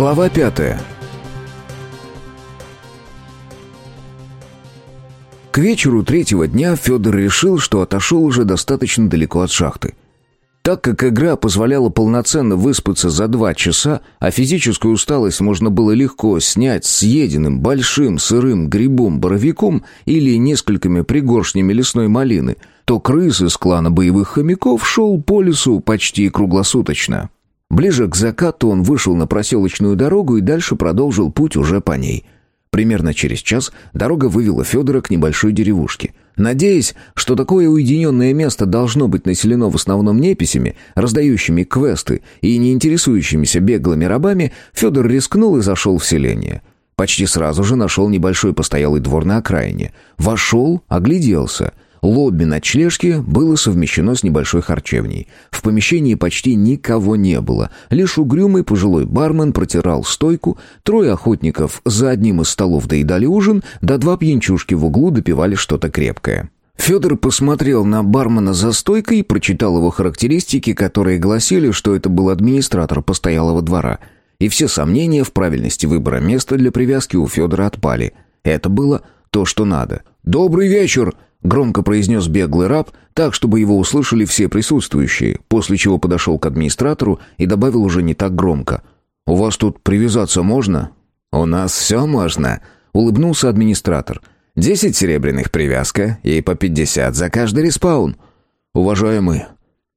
Глава пятая. К вечеру третьего дня Федор решил, что отошел уже достаточно далеко от шахты. Так как игра позволяла полноценно выспаться за два часа, а физическую усталость можно было легко снять съеденным большим сырым грибом-боровиком или несколькими пригоршнями лесной малины, то крыс из клана боевых хомяков шел по лесу почти круглосуточно. Ближе к закату он вышел на проселочную дорогу и дальше продолжил путь уже по ней. Примерно через час дорога вывела Федора к небольшой деревушке. Надеясь, что такое уединенное место должно быть населено в основном неписями, раздающими квесты и не интересующимися беглыми рабами, Федор рискнул и зашел в селение. Почти сразу же нашел небольшой постоялый двор на окраине. Вошел, огляделся — Лобби ночлежки было совмещено с небольшой харчевней. В помещении почти никого не было. Лишь угрюмый пожилой бармен протирал стойку, трое охотников за одним из столов доедали ужин, да два пьянчушки в углу допивали что-то крепкое. Федор посмотрел на бармена за стойкой и прочитал его характеристики, которые гласили, что это был администратор постоялого двора. И все сомнения в правильности выбора места для привязки у Федора отпали. Это было то, что надо. «Добрый вечер!» Громко произнес беглый раб, так, чтобы его услышали все присутствующие, после чего подошел к администратору и добавил уже не так громко. «У вас тут привязаться можно?» «У нас все можно», — улыбнулся администратор. «Десять серебряных привязка и по пятьдесят за каждый респаун». «Уважаемый».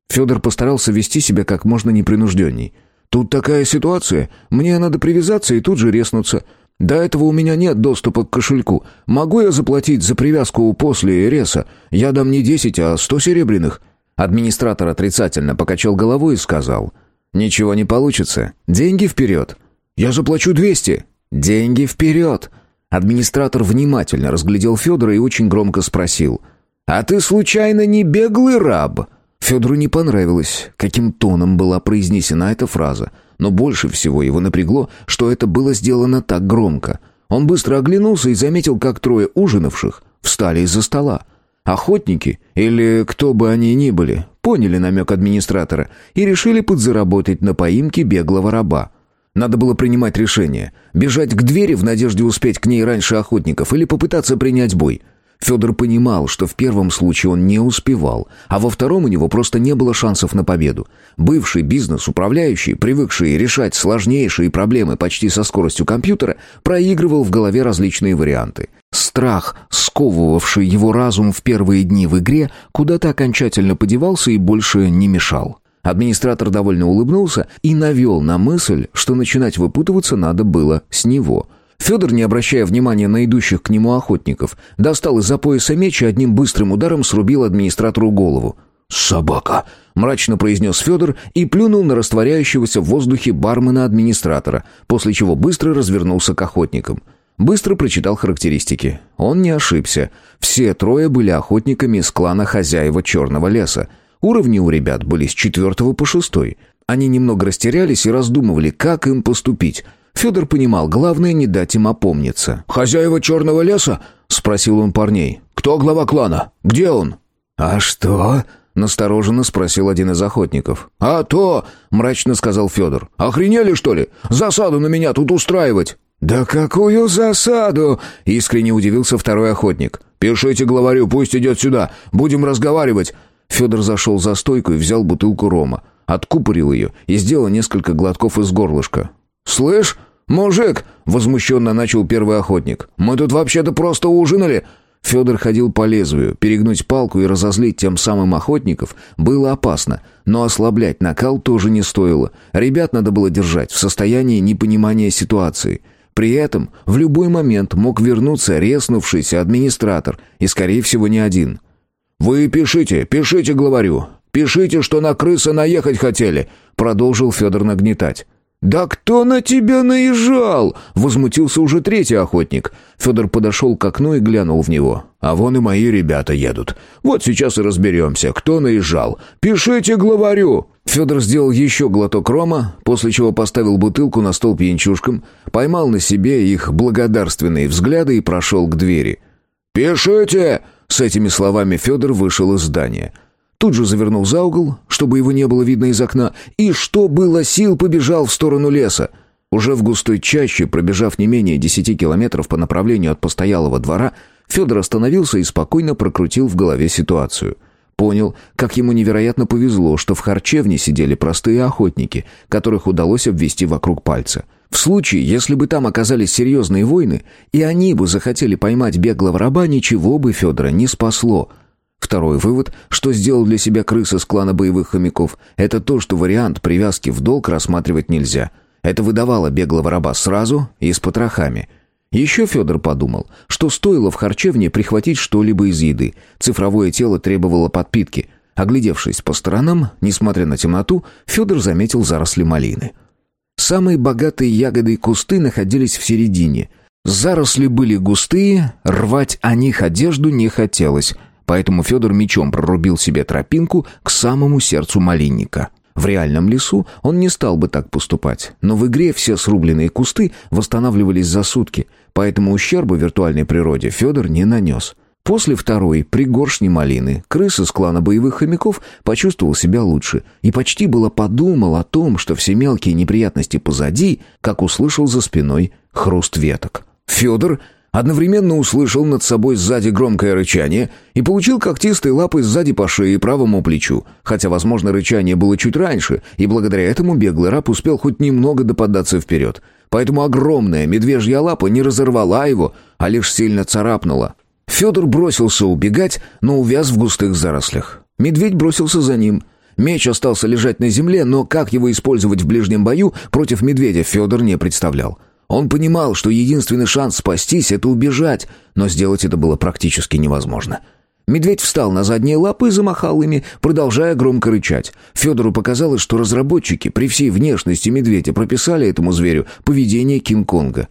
Федор постарался вести себя как можно непринужденней. «Тут такая ситуация. Мне надо привязаться и тут же резнуться. До этого у меня нет доступа к кошельку. Могу я заплатить за привязку после реса? Я дам не десять, а сто серебряных». Администратор отрицательно покачал головой и сказал. «Ничего не получится. Деньги вперед». «Я заплачу двести». «Деньги вперед». Администратор внимательно разглядел Федора и очень громко спросил. «А ты случайно не беглый раб?» Федору не понравилось, каким тоном была произнесена эта фраза но больше всего его напрягло, что это было сделано так громко. Он быстро оглянулся и заметил, как трое ужинавших встали из-за стола. Охотники, или кто бы они ни были, поняли намек администратора и решили подзаработать на поимке беглого раба. Надо было принимать решение – бежать к двери в надежде успеть к ней раньше охотников или попытаться принять бой – Федор понимал, что в первом случае он не успевал, а во втором у него просто не было шансов на победу. Бывший бизнес-управляющий, привыкший решать сложнейшие проблемы почти со скоростью компьютера, проигрывал в голове различные варианты. Страх, сковывавший его разум в первые дни в игре, куда-то окончательно подевался и больше не мешал. Администратор довольно улыбнулся и навел на мысль, что начинать выпутываться надо было с него – Федор, не обращая внимания на идущих к нему охотников, достал из-за пояса меч и одним быстрым ударом срубил администратору голову. «Собака!» — мрачно произнес Федор и плюнул на растворяющегося в воздухе бармена-администратора, после чего быстро развернулся к охотникам. Быстро прочитал характеристики. Он не ошибся. Все трое были охотниками из клана хозяева Черного леса. Уровни у ребят были с четвертого по шестой. Они немного растерялись и раздумывали, как им поступить — Федор понимал, главное не дать им опомниться. «Хозяева черного леса?» — спросил он парней. «Кто глава клана? Где он?» «А что?» — настороженно спросил один из охотников. «А то!» — мрачно сказал Федор. «Охренели, что ли? Засаду на меня тут устраивать!» «Да какую засаду?» — искренне удивился второй охотник. «Пишите главарю, пусть идет сюда. Будем разговаривать». Федор зашел за стойку и взял бутылку рома. Откупорил ее и сделал несколько глотков из горлышка. «Слышь, мужик!» — возмущенно начал первый охотник. «Мы тут вообще-то просто ужинали!» Федор ходил по лезвию. Перегнуть палку и разозлить тем самым охотников было опасно, но ослаблять накал тоже не стоило. Ребят надо было держать в состоянии непонимания ситуации. При этом в любой момент мог вернуться резнувшийся администратор, и, скорее всего, не один. «Вы пишите, пишите, главарю. Пишите, что на крыса наехать хотели», — продолжил Федор нагнетать. «Да кто на тебя наезжал?» — возмутился уже третий охотник. Федор подошел к окну и глянул в него. «А вон и мои ребята едут. Вот сейчас и разберемся, кто наезжал. Пишите главарю!» Федор сделал еще глоток рома, после чего поставил бутылку на стол пьянчушкам, поймал на себе их благодарственные взгляды и прошел к двери. «Пишите!» С этими словами Федор вышел из здания. Тут же завернул за угол, чтобы его не было видно из окна, и, что было сил, побежал в сторону леса. Уже в густой чаще, пробежав не менее десяти километров по направлению от постоялого двора, Федор остановился и спокойно прокрутил в голове ситуацию. Понял, как ему невероятно повезло, что в харчевне сидели простые охотники, которых удалось обвести вокруг пальца. В случае, если бы там оказались серьезные войны, и они бы захотели поймать беглого раба, ничего бы Федора не спасло. Второй вывод, что сделал для себя крыса с клана боевых хомяков, это то, что вариант привязки в долг рассматривать нельзя – это выдавало беглого раба сразу и с потрохами. Еще Федор подумал, что стоило в харчевне прихватить что-либо из еды. Цифровое тело требовало подпитки. Оглядевшись по сторонам, несмотря на темноту, Федор заметил заросли малины. Самые богатые ягоды и кусты находились в середине. Заросли были густые, рвать о них одежду не хотелось, поэтому Федор мечом прорубил себе тропинку к самому сердцу малинника. В реальном лесу он не стал бы так поступать, но в игре все срубленные кусты восстанавливались за сутки, поэтому ущерба виртуальной природе Федор не нанес. После второй, пригоршни малины, крыса с клана боевых хомяков почувствовал себя лучше и почти было подумал о том, что все мелкие неприятности позади, как услышал за спиной хруст веток. Федор Одновременно услышал над собой сзади громкое рычание и получил когтистой лапой сзади по шее и правому плечу, хотя, возможно, рычание было чуть раньше, и благодаря этому беглый раб успел хоть немного доподаться вперед. Поэтому огромная медвежья лапа не разорвала его, а лишь сильно царапнула. Федор бросился убегать, но увяз в густых зарослях. Медведь бросился за ним. Меч остался лежать на земле, но как его использовать в ближнем бою против медведя Федор не представлял. Он понимал, что единственный шанс спастись — это убежать, но сделать это было практически невозможно. Медведь встал на задние лапы и замахал ими, продолжая громко рычать. Федору показалось, что разработчики при всей внешности медведя прописали этому зверю поведение Кинг-Конга.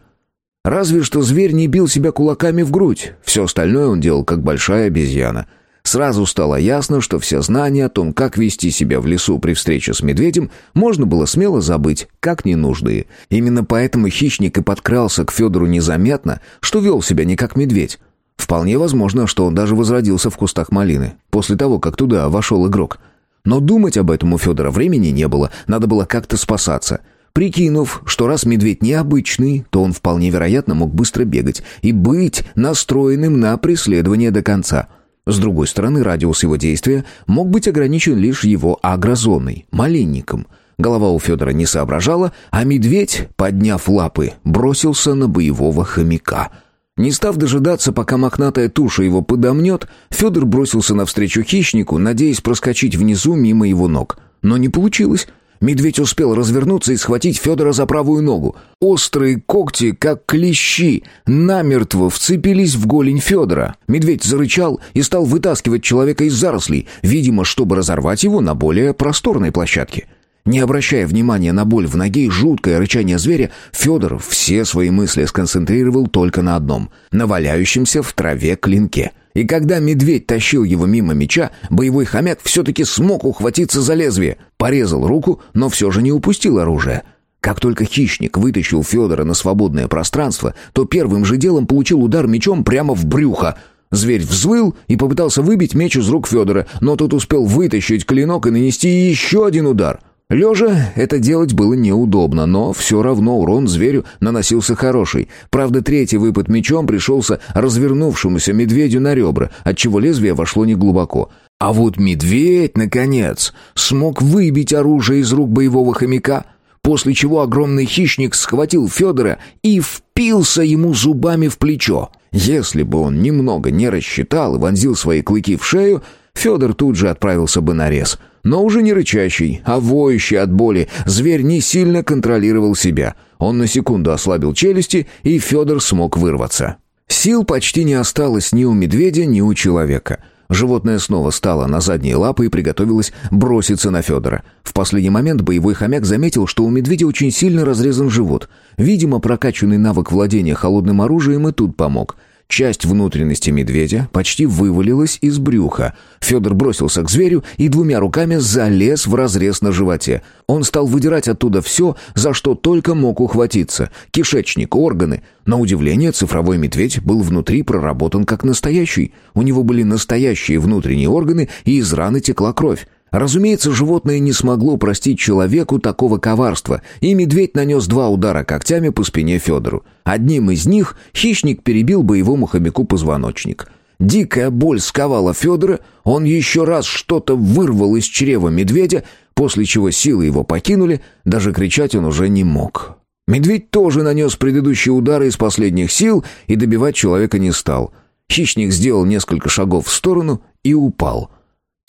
Разве что зверь не бил себя кулаками в грудь, все остальное он делал как большая обезьяна — Сразу стало ясно, что все знания о том, как вести себя в лесу при встрече с медведем, можно было смело забыть, как ненужные. Именно поэтому хищник и подкрался к Федору незаметно, что вел себя не как медведь. Вполне возможно, что он даже возродился в кустах малины, после того, как туда вошел игрок. Но думать об этом у Федора времени не было, надо было как-то спасаться. Прикинув, что раз медведь необычный, то он вполне вероятно мог быстро бегать и быть настроенным на преследование до конца – с другой стороны, радиус его действия мог быть ограничен лишь его агрозоной, малинником. Голова у Федора не соображала, а медведь, подняв лапы, бросился на боевого хомяка. Не став дожидаться, пока мохнатая туша его подомнет, Федор бросился навстречу хищнику, надеясь проскочить внизу мимо его ног. Но не получилось. Медведь успел развернуться и схватить Федора за правую ногу. Острые когти, как клещи, намертво вцепились в голень Федора. Медведь зарычал и стал вытаскивать человека из зарослей, видимо, чтобы разорвать его на более просторной площадке. Не обращая внимания на боль в ноге и жуткое рычание зверя, Федор все свои мысли сконцентрировал только на одном — на валяющемся в траве клинке — и когда медведь тащил его мимо меча, боевой хомяк все-таки смог ухватиться за лезвие. Порезал руку, но все же не упустил оружие. Как только хищник вытащил Федора на свободное пространство, то первым же делом получил удар мечом прямо в брюхо. Зверь взвыл и попытался выбить меч из рук Федора, но тот успел вытащить клинок и нанести еще один удар — Лежа это делать было неудобно, но все равно урон зверю наносился хороший. Правда, третий выпад мечом пришелся развернувшемуся медведю на ребра, отчего лезвие вошло неглубоко. А вот медведь, наконец, смог выбить оружие из рук боевого хомяка, после чего огромный хищник схватил Федора и впился ему зубами в плечо. Если бы он немного не рассчитал и вонзил свои клыки в шею, Федор тут же отправился бы на рез — но уже не рычащий, а воющий от боли, зверь не сильно контролировал себя. Он на секунду ослабил челюсти, и Федор смог вырваться. Сил почти не осталось ни у медведя, ни у человека. Животное снова стало на задние лапы и приготовилось броситься на Федора. В последний момент боевой хомяк заметил, что у медведя очень сильно разрезан живот. Видимо, прокачанный навык владения холодным оружием и тут помог — Часть внутренности медведя почти вывалилась из брюха. Федор бросился к зверю и двумя руками залез в разрез на животе. Он стал выдирать оттуда все, за что только мог ухватиться. Кишечник, органы. На удивление, цифровой медведь был внутри проработан как настоящий. У него были настоящие внутренние органы, и из раны текла кровь. Разумеется, животное не смогло простить человеку такого коварства, и медведь нанес два удара когтями по спине Федору. Одним из них хищник перебил боевому хомяку позвоночник. Дикая боль сковала Федора, он еще раз что-то вырвал из чрева медведя, после чего силы его покинули, даже кричать он уже не мог. Медведь тоже нанес предыдущие удары из последних сил и добивать человека не стал. Хищник сделал несколько шагов в сторону и упал —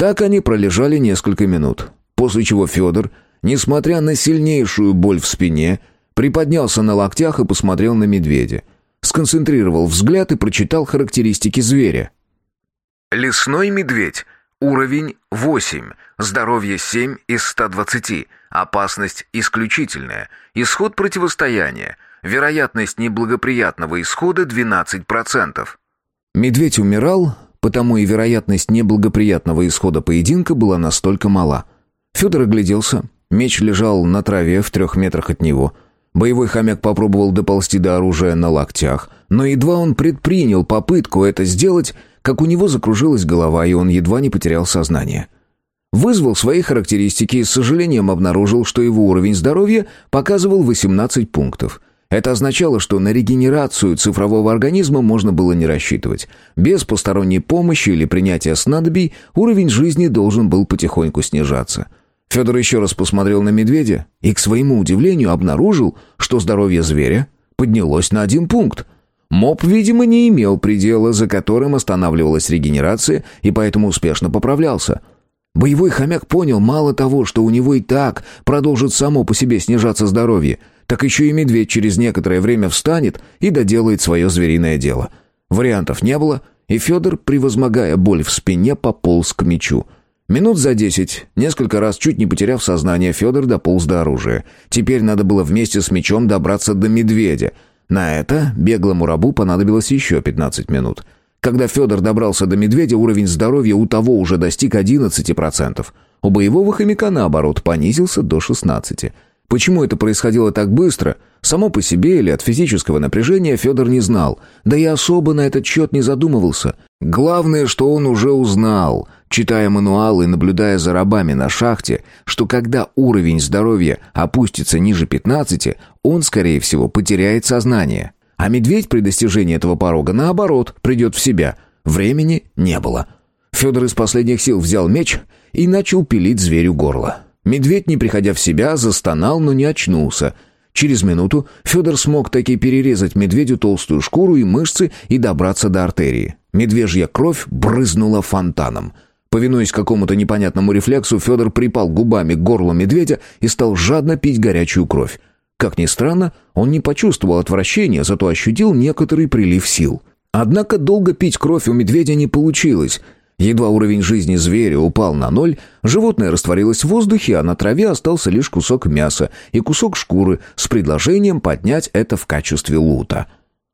так они пролежали несколько минут, после чего Федор, несмотря на сильнейшую боль в спине, приподнялся на локтях и посмотрел на медведя. Сконцентрировал взгляд и прочитал характеристики зверя. Лесной медведь. Уровень 8. Здоровье 7 из 120. Опасность исключительная. Исход противостояния. Вероятность неблагоприятного исхода 12%. Медведь умирал, потому и вероятность неблагоприятного исхода поединка была настолько мала. Федор огляделся. Меч лежал на траве в трех метрах от него. Боевой хомяк попробовал доползти до оружия на локтях, но едва он предпринял попытку это сделать, как у него закружилась голова, и он едва не потерял сознание. Вызвал свои характеристики и с сожалением обнаружил, что его уровень здоровья показывал 18 пунктов – это означало, что на регенерацию цифрового организма можно было не рассчитывать. Без посторонней помощи или принятия снадобий уровень жизни должен был потихоньку снижаться. Федор еще раз посмотрел на медведя и, к своему удивлению, обнаружил, что здоровье зверя поднялось на один пункт. Моб, видимо, не имел предела, за которым останавливалась регенерация, и поэтому успешно поправлялся. Боевой хомяк понял мало того, что у него и так продолжит само по себе снижаться здоровье – так еще и медведь через некоторое время встанет и доделает свое звериное дело. Вариантов не было, и Федор, превозмогая боль в спине, пополз к мечу. Минут за десять, несколько раз чуть не потеряв сознание, Федор дополз до оружия. Теперь надо было вместе с мечом добраться до медведя. На это беглому рабу понадобилось еще пятнадцать минут. Когда Федор добрался до медведя, уровень здоровья у того уже достиг одиннадцати процентов. У боевого хомяка, наоборот, понизился до шестнадцати. Почему это происходило так быстро, само по себе или от физического напряжения, Федор не знал, да и особо на этот счет не задумывался. Главное, что он уже узнал, читая мануалы и наблюдая за рабами на шахте, что когда уровень здоровья опустится ниже 15, он, скорее всего, потеряет сознание. А медведь при достижении этого порога, наоборот, придет в себя. Времени не было. Федор из последних сил взял меч и начал пилить зверю горло. Медведь, не приходя в себя, застонал, но не очнулся. Через минуту Федор смог таки перерезать медведю толстую шкуру и мышцы и добраться до артерии. Медвежья кровь брызнула фонтаном. Повинуясь какому-то непонятному рефлексу, Федор припал губами к горлу медведя и стал жадно пить горячую кровь. Как ни странно, он не почувствовал отвращения, зато ощутил некоторый прилив сил. Однако долго пить кровь у медведя не получилось — Едва уровень жизни зверя упал на ноль, животное растворилось в воздухе, а на траве остался лишь кусок мяса и кусок шкуры с предложением поднять это в качестве лута.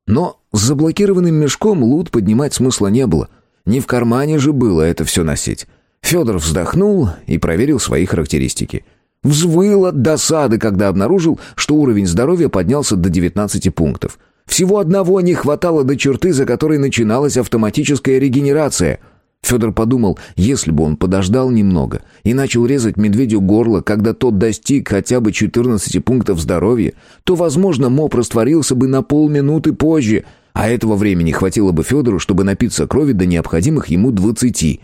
Но с заблокированным мешком лут поднимать смысла не было. Не в кармане же было это все носить. Федор вздохнул и проверил свои характеристики. Взвыл от досады, когда обнаружил, что уровень здоровья поднялся до 19 пунктов. Всего одного не хватало до черты, за которой начиналась автоматическая регенерация — Федор подумал, если бы он подождал немного и начал резать медведю горло, когда тот достиг хотя бы 14 пунктов здоровья, то, возможно, моп растворился бы на полминуты позже, а этого времени хватило бы Федору, чтобы напиться крови до необходимых ему 20.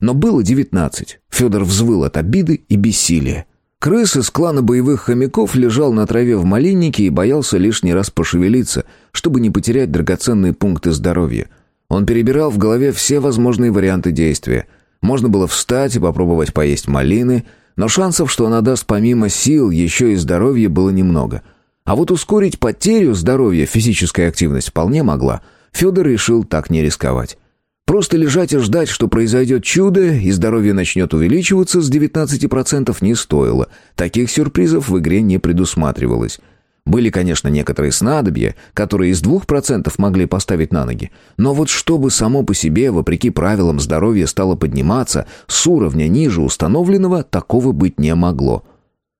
Но было 19. Федор взвыл от обиды и бессилия. Крыс из клана боевых хомяков лежал на траве в малиннике и боялся лишний раз пошевелиться, чтобы не потерять драгоценные пункты здоровья. Он перебирал в голове все возможные варианты действия. Можно было встать и попробовать поесть малины, но шансов, что она даст помимо сил еще и здоровья, было немного. А вот ускорить потерю здоровья физическая активность вполне могла. Федор решил так не рисковать. Просто лежать и ждать, что произойдет чудо, и здоровье начнет увеличиваться с 19% не стоило. Таких сюрпризов в игре не предусматривалось. Были, конечно, некоторые снадобья, которые из двух процентов могли поставить на ноги. Но вот чтобы само по себе, вопреки правилам здоровья, стало подниматься с уровня ниже установленного, такого быть не могло.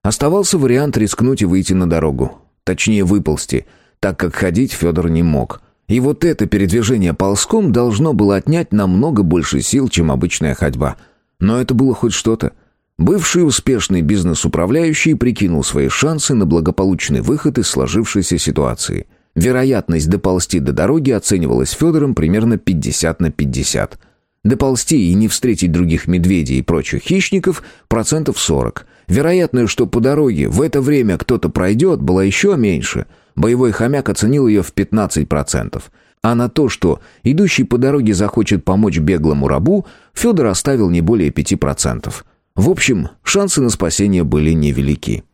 Оставался вариант рискнуть и выйти на дорогу. Точнее, выползти, так как ходить Федор не мог. И вот это передвижение ползком должно было отнять намного больше сил, чем обычная ходьба. Но это было хоть что-то. Бывший успешный бизнес-управляющий прикинул свои шансы на благополучный выход из сложившейся ситуации. Вероятность доползти до дороги оценивалась Федором примерно 50 на 50. Доползти и не встретить других медведей и прочих хищников процентов 40. Вероятность, что по дороге в это время кто-то пройдет, была еще меньше. Боевой хомяк оценил ее в 15%. А на то, что идущий по дороге захочет помочь беглому рабу, Федор оставил не более 5%. В общем, шансы на спасение были невелики.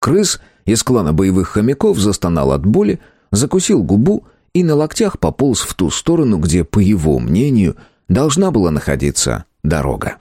Крыс из клана боевых хомяков застонал от боли, закусил губу и на локтях пополз в ту сторону, где, по его мнению, должна была находиться дорога.